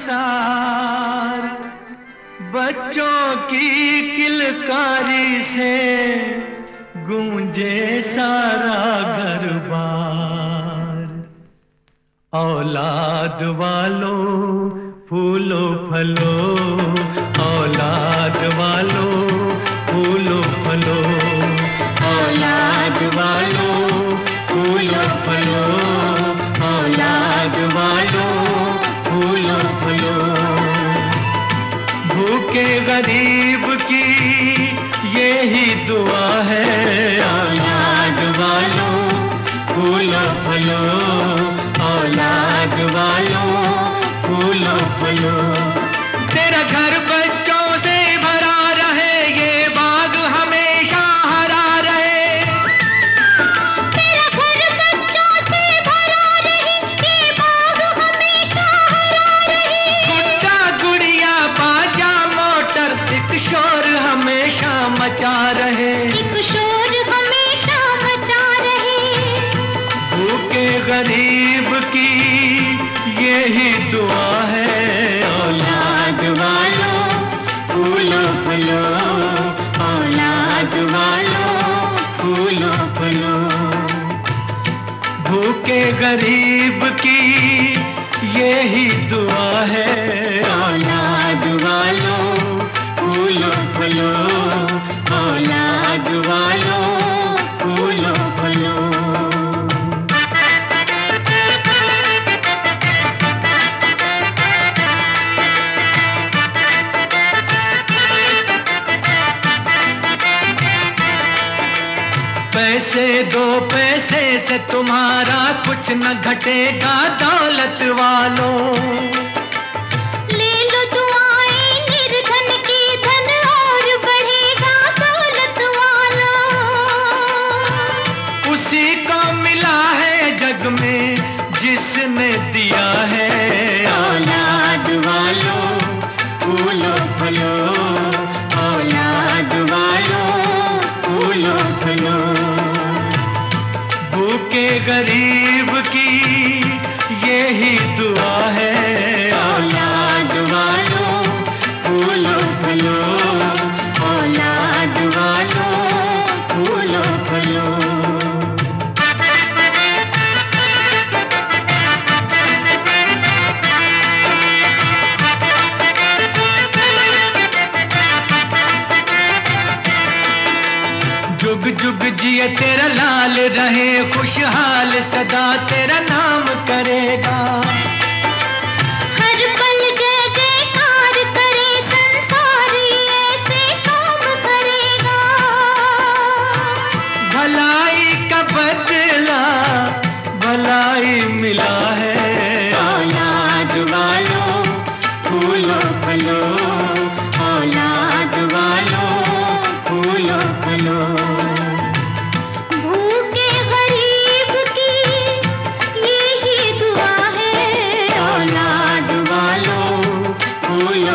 संसार बच्चों की किलकारी से गूंजे सारा गरबार औलाद वालों फूलो फलो औलाद गरीब की यही दुआ है। औलाद वालों, फूलो फलो, औलाद वालों, फूलो फलो। तेरा घर बच्चों मचा रहे। एक शोर हमेशा मचा रहे। भूखे गरीब की यही दुआ है। औलाद वालों फूलो फलो औलाद वालों फूलो फलो। भूखे गरीब की यही दुआ है। औलाद पैसे दो पैसे से तुम्हारा कुछ न घटेगा दौलत वालों। ले लो की धन और दौलत वालों। उसी को मिला है जग में जिसने दिया है। जिए तेरा लाल रहे खुशहाल सदा तेरा नाम करेगा।